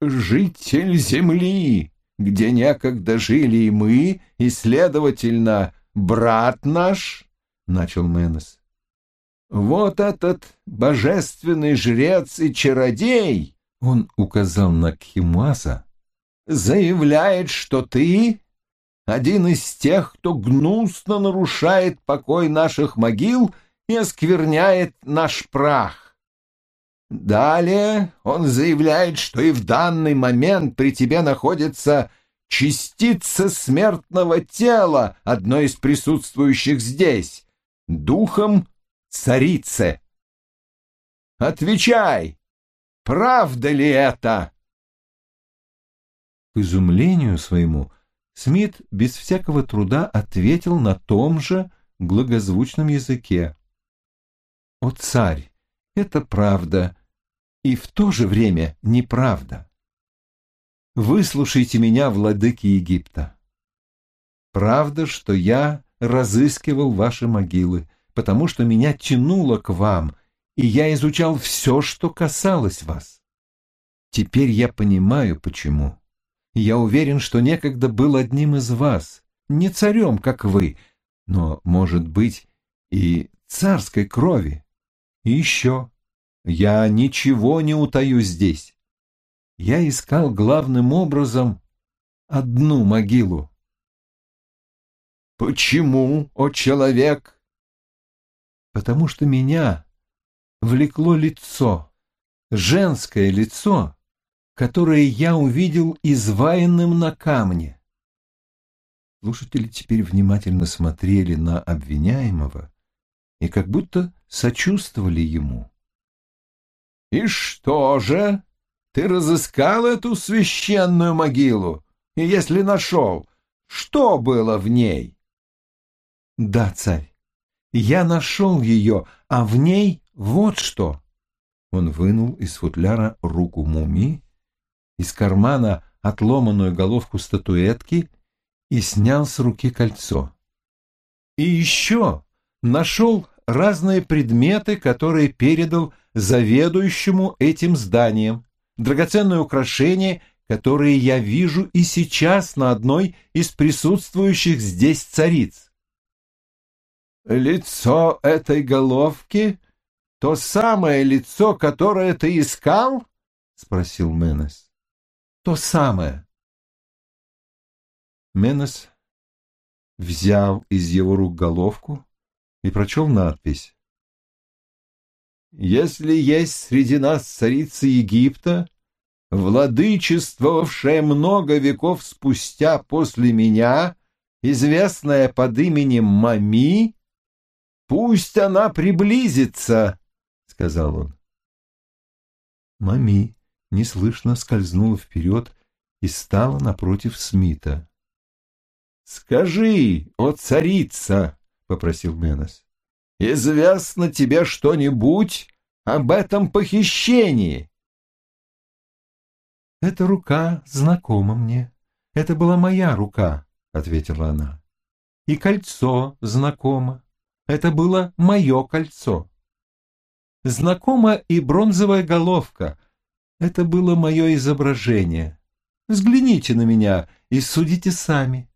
житель земли, где некогда жили и мы, и, следовательно, брат наш, — начал Менес. Вот этот божественный жрец и чародей, — он указал на Кхимуаса, — заявляет, что ты один из тех, кто гнусно нарушает покой наших могил и оскверняет наш прах. Далее он заявляет, что и в данный момент при тебе находится частица смертного тела одной из присутствующих здесь, духом царицы. Отвечай, правда ли это? К изумлению своему Смит без всякого труда ответил на том же благозвучном языке. «О, царь, это правда, и в то же время неправда. Выслушайте меня, владыки Египта. Правда, что я разыскивал ваши могилы, потому что меня тянуло к вам, и я изучал все, что касалось вас. Теперь я понимаю, почему. Я уверен, что некогда был одним из вас, не царем, как вы, но, может быть, и царской крови. И еще, я ничего не утаю здесь. Я искал главным образом одну могилу. «Почему, о человек?» «Потому что меня влекло лицо, женское лицо, которое я увидел изваянным на камне. Слушатели теперь внимательно смотрели на обвиняемого и как будто сочувствовали ему. «И что же? Ты разыскал эту священную могилу? И если нашел, что было в ней?» «Да, царь, я нашел ее, а в ней вот что!» Он вынул из футляра руку мумии из кармана отломанную головку статуэтки и снял с руки кольцо. И еще нашел разные предметы, которые передал заведующему этим зданием, драгоценные украшения, которые я вижу и сейчас на одной из присутствующих здесь цариц. «Лицо этой головки — то самое лицо, которое ты искал?» — спросил Менес то самое. Менес взял из его рук головку и прочел надпись. «Если есть среди нас царица Египта, владычествовавшая много веков спустя после меня, известная под именем Мами, пусть она приблизится», — сказал он. Мами неслышно скользнула вперед и стала напротив Смита. «Скажи, о царица!» — попросил Менес. «Известно тебе что-нибудь об этом похищении?» «Эта рука знакома мне. Это была моя рука», — ответила она. «И кольцо знакомо. Это было мое кольцо. Знакома и бронзовая головка, это было мое изображение. Взгляните на меня и судите сами.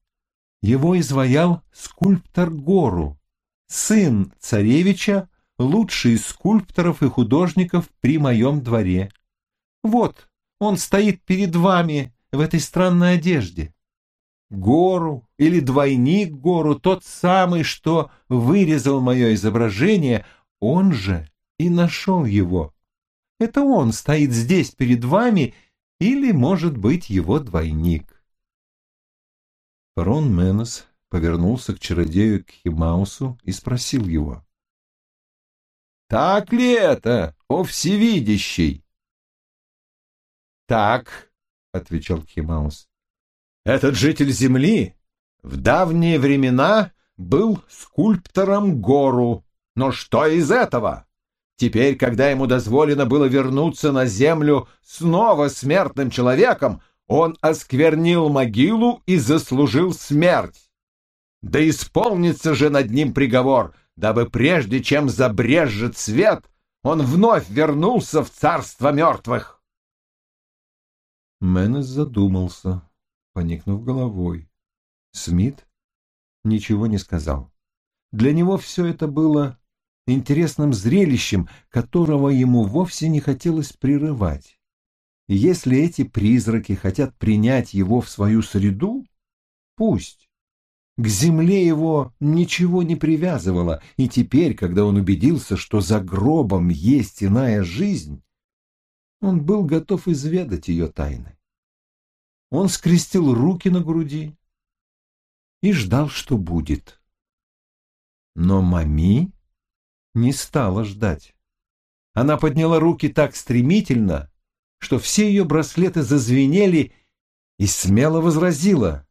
Его изваял скульптор Гору, сын царевича, лучший из скульпторов и художников при моем дворе. Вот, он стоит перед вами в этой странной одежде. Гору или двойник Гору, тот самый, что вырезал мое изображение, он же и нашел его. Это он стоит здесь перед вами или, может быть, его двойник. Фарон Менес повернулся к чародею Кхимаусу и спросил его. «Так ли это, о всевидящий?» «Так», — отвечал Кхимаус. «Этот житель земли в давние времена был скульптором гору. Но что из этого?» Теперь, когда ему дозволено было вернуться на землю снова смертным человеком, он осквернил могилу и заслужил смерть. Да исполнится же над ним приговор, дабы прежде чем забрежет свет, он вновь вернулся в царство мертвых. Менес задумался, поникнув головой. Смит ничего не сказал. Для него все это было интересным зрелищем, которого ему вовсе не хотелось прерывать. Если эти призраки хотят принять его в свою среду, пусть. К земле его ничего не привязывало, и теперь, когда он убедился, что за гробом есть иная жизнь, он был готов изведать ее тайны. Он скрестил руки на груди и ждал, что будет. Но Мами не стала ждать. Она подняла руки так стремительно, что все ее браслеты зазвенели и смело возразила.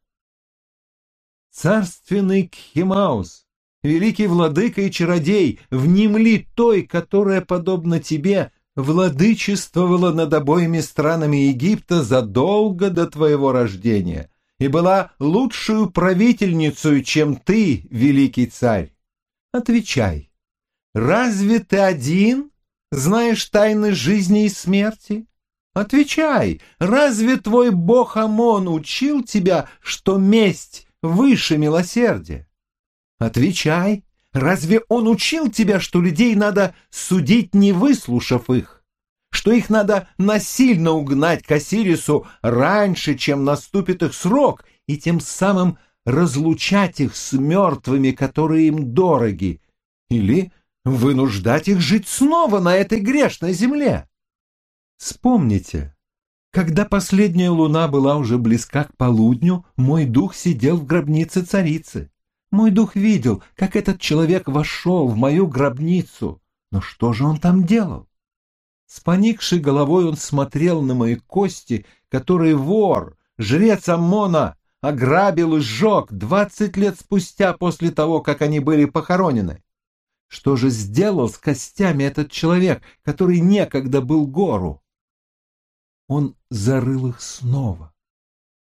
«Царственный Кхимаус, великий владыка и чародей, внемли той, которая, подобно тебе, владычествовала над обоими странами Египта задолго до твоего рождения и была лучшую правительницей, чем ты, великий царь. Отвечай, разве ты один знаешь тайны жизни и смерти? Отвечай, разве твой бог Амон учил тебя, что месть выше милосердия? Отвечай, Разве он учил тебя, что людей надо судить, не выслушав их? Что их надо насильно угнать к Осирису раньше, чем наступит их срок, и тем самым разлучать их с мертвыми, которые им дороги, или вынуждать их жить снова на этой грешной земле? Вспомните, когда последняя луна была уже близка к полудню, мой дух сидел в гробнице царицы. Мой дух видел, как этот человек вошел в мою гробницу. Но что же он там делал? С поникшей головой он смотрел на мои кости, которые вор, жрец Аммона, ограбил и сжег двадцать лет спустя после того, как они были похоронены. Что же сделал с костями этот человек, который некогда был гору? Он зарыл их снова,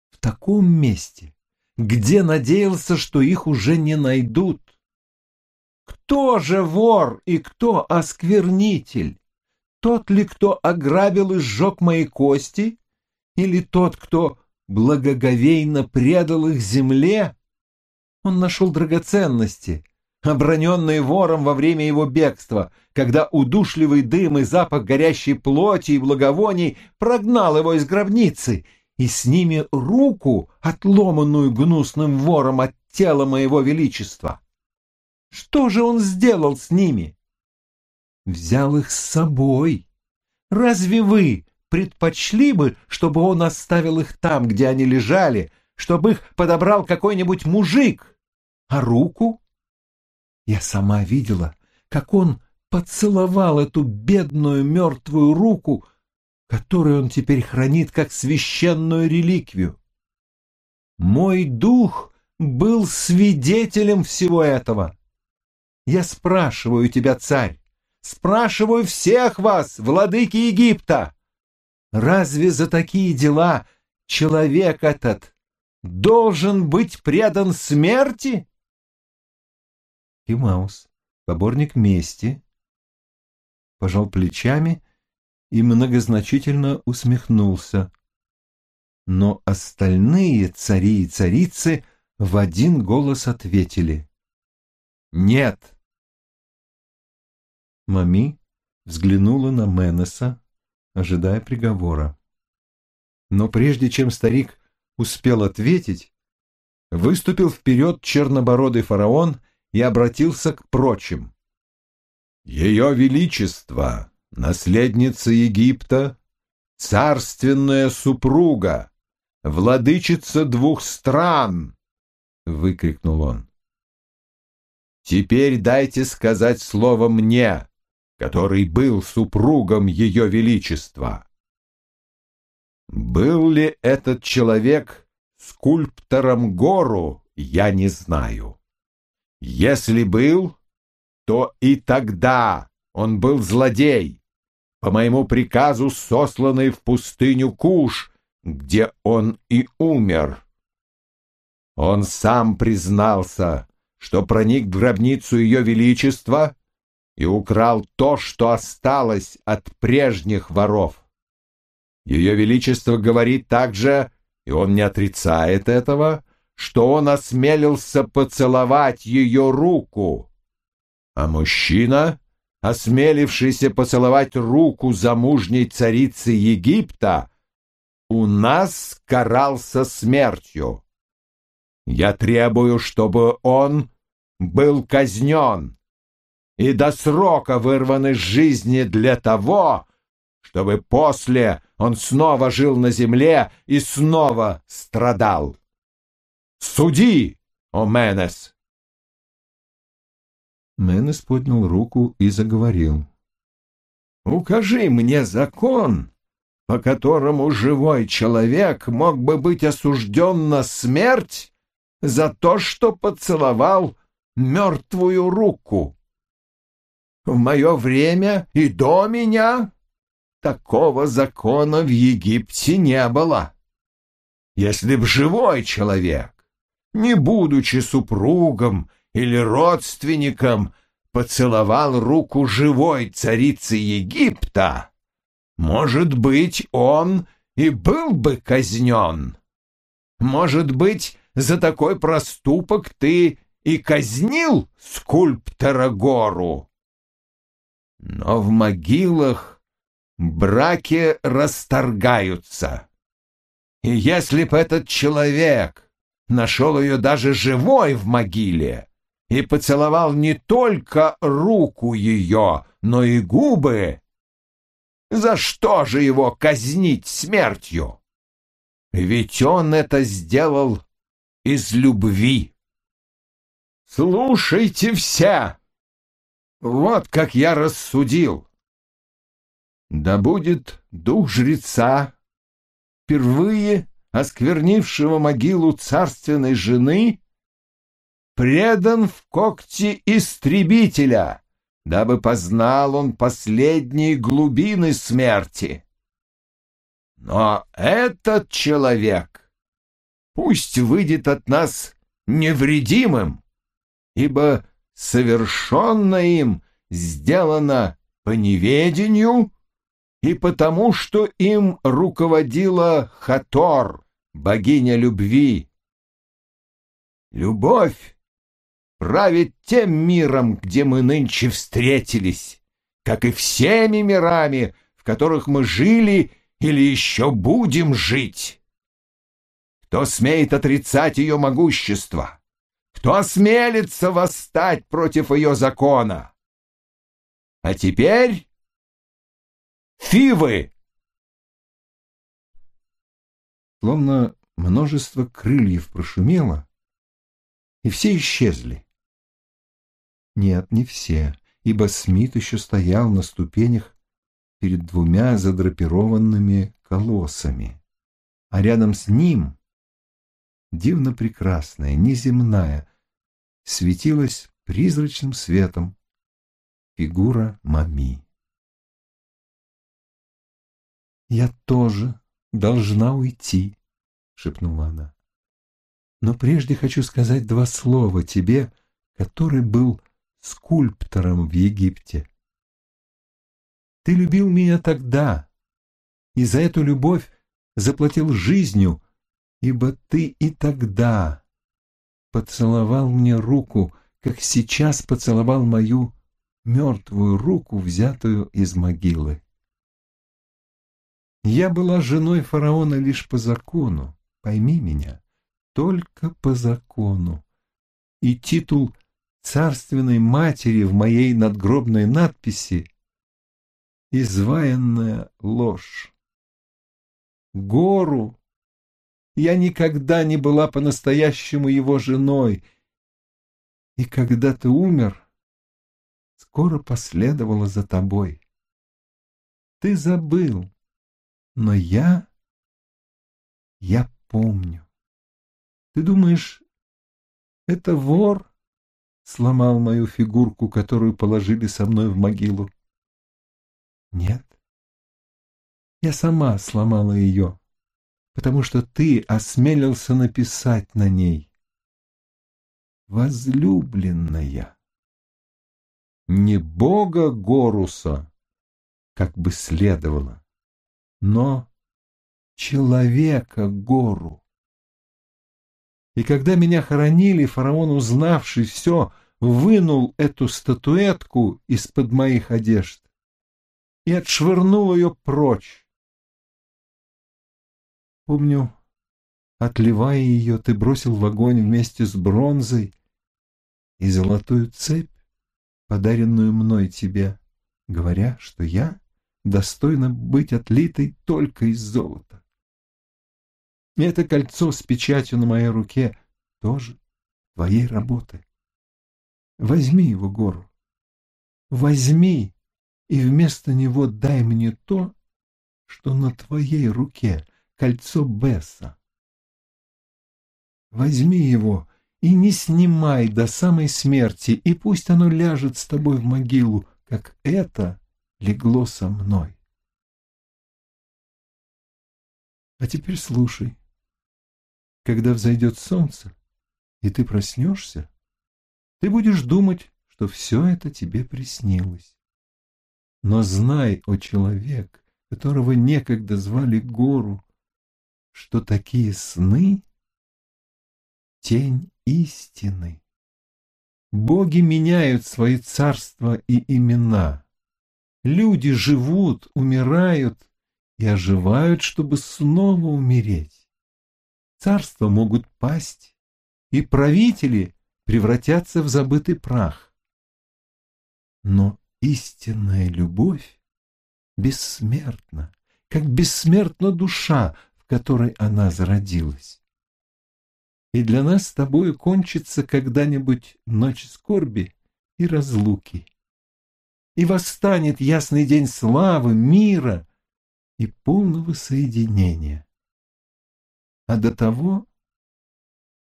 в таком месте, где надеялся, что их уже не найдут. Кто же вор и кто осквернитель? Тот ли, кто ограбил и сжег мои кости, или тот, кто благоговейно предал их земле? Он нашел драгоценности, оброненные вором во время его бегства, когда удушливый дым и запах горящей плоти и благовоний прогнал его из гробницы — и с ними руку, отломанную гнусным вором от тела моего величества. Что же он сделал с ними? Взял их с собой. Разве вы предпочли бы, чтобы он оставил их там, где они лежали, чтобы их подобрал какой-нибудь мужик? А руку? Я сама видела, как он поцеловал эту бедную мертвую руку, которую он теперь хранит как священную реликвию. Мой дух был свидетелем всего этого. Я спрашиваю тебя, царь, спрашиваю всех вас, владыки Египта, разве за такие дела человек этот должен быть предан смерти? Кимаус, поборник мести, пожал плечами и многозначительно усмехнулся. Но остальные цари и царицы в один голос ответили «Нет». Мами взглянула на Менеса, ожидая приговора. Но прежде чем старик успел ответить, выступил вперед чернобородый фараон и обратился к прочим. «Ее Величество!» наследница Египта, царственная супруга, владычица двух стран, — выкрикнул он. Теперь дайте сказать слово мне, который был супругом Ее Величества. Был ли этот человек скульптором гору, я не знаю. Если был, то и тогда он был злодей, по моему приказу сосланный в пустыню Куш, где он и умер. Он сам признался, что проник в гробницу Ее Величества и украл то, что осталось от прежних воров. Ее Величество говорит также, и он не отрицает этого, что он осмелился поцеловать ее руку. А мужчина, осмелившийся поцеловать руку замужней царицы Египта, у нас карался смертью. Я требую, чтобы он был казнен и до срока вырван из жизни для того, чтобы после он снова жил на земле и снова страдал. Суди, о Менес! Менес поднял руку и заговорил. «Укажи мне закон, по которому живой человек мог бы быть осужден на смерть за то, что поцеловал мертвую руку. В мое время и до меня такого закона в Египте не было. Если б живой человек, не будучи супругом или родственником, поцеловал руку живой царицы Египта, может быть, он и был бы казнен. Может быть, за такой проступок ты и казнил скульптора гору. Но в могилах браки расторгаются. И если б этот человек нашел ее даже живой в могиле и поцеловал не только руку ее, но и губы, за что же его казнить смертью? Ведь он это сделал из любви. Слушайте все! Вот как я рассудил. Да будет дух жреца, впервые осквернившего могилу царственной жены, предан в когти истребителя, дабы познал он последние глубины смерти. Но этот человек пусть выйдет от нас невредимым, ибо совершенное им сделано по неведению и потому, что им руководила Хатор, богиня любви. Любовь правит тем миром, где мы нынче встретились, как и всеми мирами, в которых мы жили или еще будем жить. Кто смеет отрицать ее могущество? Кто осмелится восстать против ее закона? А теперь... Фивы! Словно множество крыльев прошумело, и все исчезли. Нет, не все, ибо Смит еще стоял на ступенях перед двумя задрапированными колоссами, а рядом с ним, дивно прекрасная, неземная, светилась призрачным светом фигура Мами. «Я тоже должна уйти», — шепнула она. «Но прежде хочу сказать два слова тебе, который был скульптором в Египте. Ты любил меня тогда, и за эту любовь заплатил жизнью, ибо ты и тогда поцеловал мне руку, как сейчас поцеловал мою мертвую руку, взятую из могилы. Я была женой фараона лишь по закону, пойми меня, только по закону. И титул царственной матери в моей надгробной надписи — изваянная ложь. Гору я никогда не была по-настоящему его женой. И когда ты умер, скоро последовала за тобой. Ты забыл, но я... Я помню. Ты думаешь, это вор сломал мою фигурку, которую положили со мной в могилу? Нет. Я сама сломала ее потому что ты осмелился написать на ней «Возлюбленная». Не бога Горуса, как бы следовало, но человека гору. И когда меня хоронили, фараон, узнавший все, вынул эту статуэтку из-под моих одежд и отшвырнул ее прочь. Помню, отливая ее, ты бросил в огонь вместе с бронзой и золотую цепь, подаренную мной тебе, говоря, что я достойна быть отлитой только из золота. И это кольцо с печатью на моей руке тоже твоей работы. Возьми его, гору. Возьми, и вместо него дай мне то, что на твоей руке, кольцо Бесса. Возьми его и не снимай до самой смерти, и пусть оно ляжет с тобой в могилу, как это легло со мной. А теперь слушай. Когда взойдет солнце, и ты проснешься, ты будешь думать, что все это тебе приснилось. Но знай, о человек, которого некогда звали гору, что такие сны — тень истины. Боги меняют свои царства и имена. Люди живут, умирают и оживают, чтобы снова умереть. Царства могут пасть, и правители превратятся в забытый прах. Но истинная любовь бессмертна, как бессмертна душа, в которой она зародилась. И для нас с тобой кончится когда-нибудь ночь скорби и разлуки. И восстанет ясный день славы, мира и полного соединения. А до того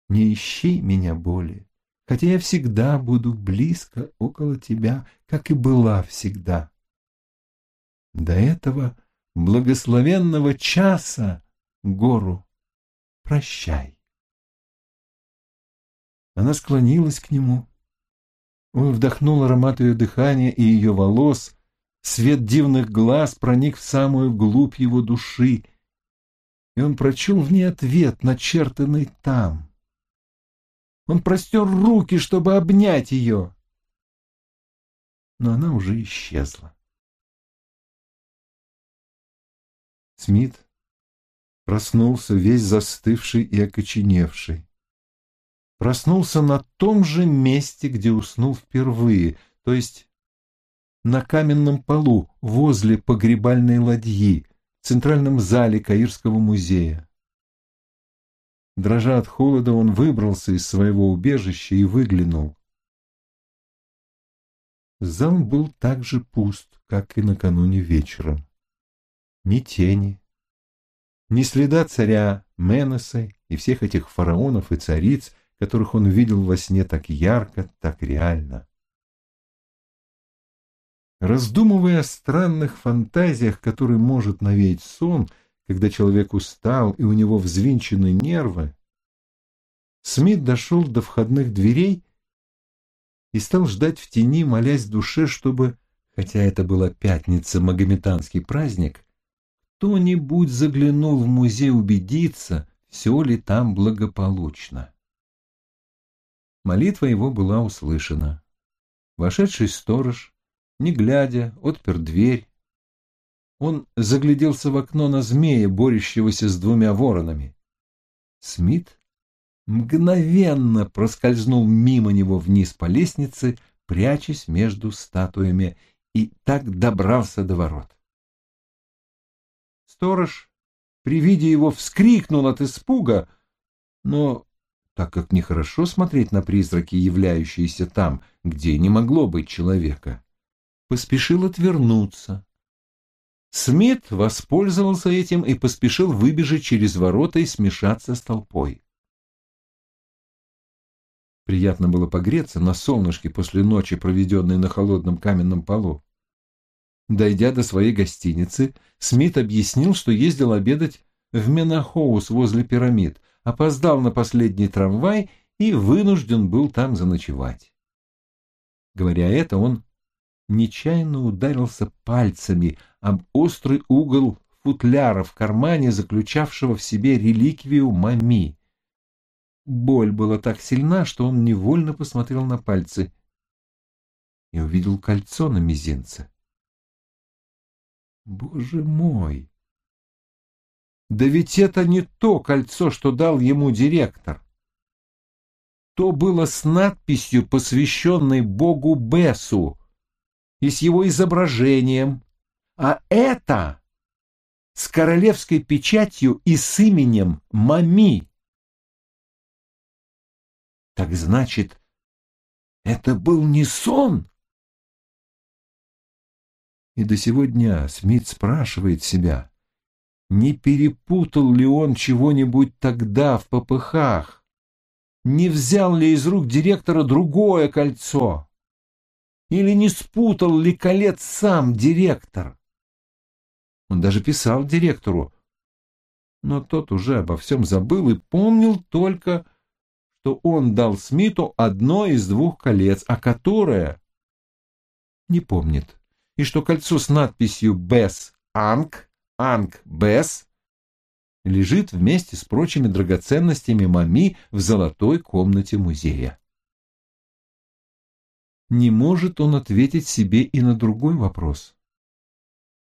не ищи меня более, хотя я всегда буду близко около тебя, как и была всегда. До этого благословенного часа гору прощай. Она склонилась к нему. Он вдохнул аромат ее дыхания и ее волос. Свет дивных глаз проник в самую глубь его души, и он прочел в ней ответ, начертанный там. Он простер руки, чтобы обнять ее. Но она уже исчезла. Смит проснулся весь застывший и окоченевший. Проснулся на том же месте, где уснул впервые, то есть на каменном полу возле погребальной ладьи в центральном зале Каирского музея. Дрожа от холода, он выбрался из своего убежища и выглянул. Зал был так же пуст, как и накануне вечером. Ни тени, ни следа царя Менеса и всех этих фараонов и цариц, которых он видел во сне так ярко, так реально. Раздумывая о странных фантазиях, которые может навеять сон, — когда человек устал и у него взвинчены нервы, Смит дошел до входных дверей и стал ждать в тени, молясь душе, чтобы, хотя это была пятница, магометанский праздник, кто-нибудь заглянул в музей убедиться, все ли там благополучно. Молитва его была услышана. Вошедший сторож, не глядя, отпер дверь, он загляделся в окно на змея, борющегося с двумя воронами. Смит мгновенно проскользнул мимо него вниз по лестнице, прячась между статуями, и так добрался до ворот. Сторож при виде его вскрикнул от испуга, но, так как нехорошо смотреть на призраки, являющиеся там, где не могло быть человека, поспешил отвернуться, Смит воспользовался этим и поспешил выбежать через ворота и смешаться с толпой. Приятно было погреться на солнышке после ночи, проведенной на холодном каменном полу. Дойдя до своей гостиницы, Смит объяснил, что ездил обедать в Менахоус возле пирамид, опоздал на последний трамвай и вынужден был там заночевать. Говоря это, он нечаянно ударился пальцами об острый угол футляра в кармане, заключавшего в себе реликвию Мами. Боль была так сильна, что он невольно посмотрел на пальцы и увидел кольцо на мизинце. Боже мой! Да ведь это не то кольцо, что дал ему директор. То было с надписью, посвященной богу Бесу, и с его изображением, а это с королевской печатью и с именем Мами. Так значит, это был не сон? И до сего дня Смит спрашивает себя, не перепутал ли он чего-нибудь тогда в попыхах, не взял ли из рук директора другое кольцо, или не спутал ли колец сам директор. Он даже писал директору, но тот уже обо всем забыл и помнил только, что он дал Смиту одно из двух колец, а которое не помнит. И что кольцо с надписью «Бес Анг», «Анг Бес» лежит вместе с прочими драгоценностями Мами в золотой комнате музея. Не может он ответить себе и на другой вопрос.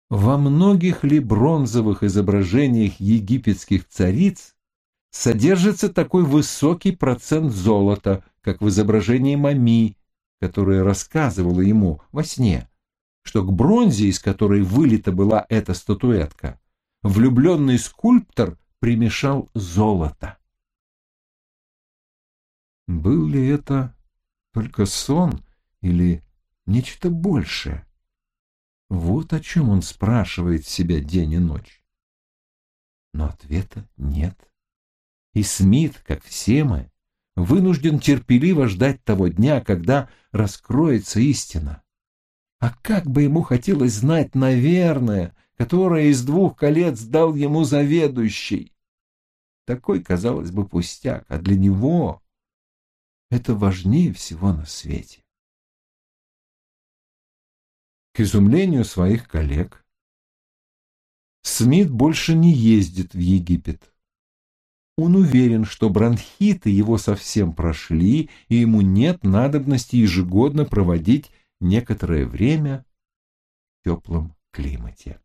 Во многих ли бронзовых изображениях египетских цариц содержится такой высокий процент золота, как в изображении Мами, которое рассказывала ему во сне? Что к бронзе, из которой вылита была эта статуэтка, влюбленный скульптор примешал золото. Был ли это только сон или нечто большее? Вот о чем он спрашивает себя день и ночь. Но ответа нет. И Смит, как все мы, вынужден терпеливо ждать того дня, когда раскроется истина. А как бы ему хотелось знать, наверное, которое из двух колец дал ему заведующий. Такой, казалось бы, пустяк, а для него это важнее всего на свете. К изумлению своих коллег, Смит больше не ездит в Египет. Он уверен, что бронхиты его совсем прошли, и ему нет надобности ежегодно проводить некоторое время в теплом климате.